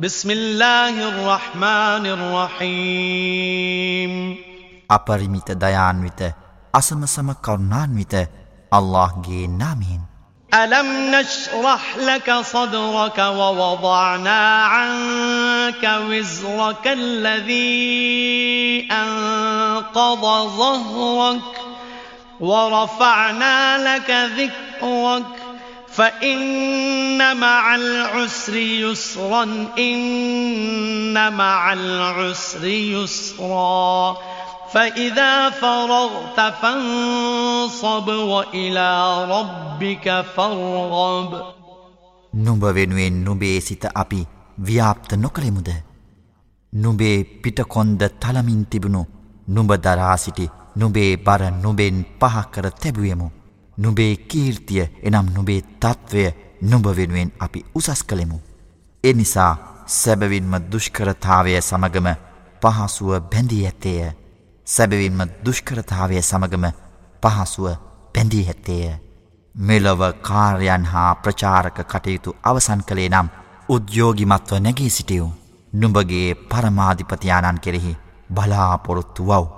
بسم الله الرحمن الرحيم. أبرميت ديان ويت أسم سم كرنان ويت الله جي نامين ألم نشرح لك صدرك ووضعنا عنك وزرك الذي أنقض ظهرك ورفعنا لك ذكرك فإن مع العسر يسرا إن مع العسر يسرا فإذا فرغت فانصب وإلى ربك فارغب නුඹ වෙනුවෙන් නුබේ සිත අපි ව්‍යාප්ත නොකළෙමුද නුබේ පිටකොන්ද තලමින් තිබුණු නුඹ දරා සිටි නුබේ බර නුබෙන් පහකර තැබුවමු නුබේ කීර්තිය එනම් නුබේ තත්ත්වය නුඹ වෙනුවෙන් අපි උසස් කළෙමු එනිසා සැබවින්ම දුෂ්කරතාවය සමගම පහසුව බැඳී ඇත්තේය සැබවින්ම දුෂ්කරතාවය සමගම පහසුව පැඳී හැත්තේය. මෙලොව කාර්යන් හා ප්‍රචාරක කටයුතු අවසන් කළේ නම් උද්‍යෝගිමත්ව නැගේ සිටියව්. නුඹගේ පරමාධිපතියානන් කෙරෙහි බලාපොරොත්තු වව්.